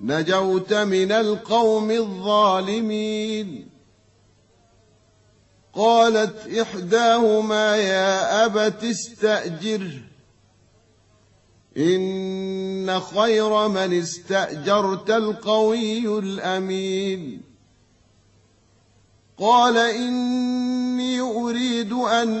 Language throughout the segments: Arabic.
نجوت من القوم الظالمين. قالت إحداهما يا أبت استأجره إن خير من استأجرت القوي الأمين. قال إني أريد أن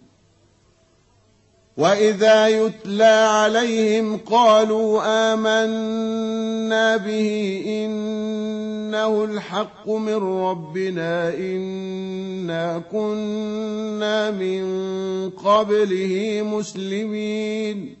وإذا يتلى عليهم قالوا آمنا به إنه الحق من ربنا إنا كنا من قبله مسلمين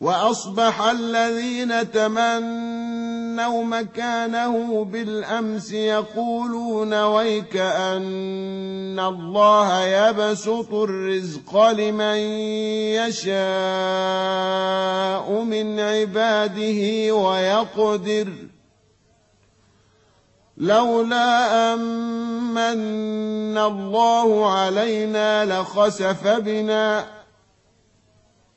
وأصبح الذين تمنوا مكانه بالأمس يقولون ويك أن الله يبسط الرزق لمن يشاء من عباده ويقدر. لولا أمن الله علينا لخسف بنا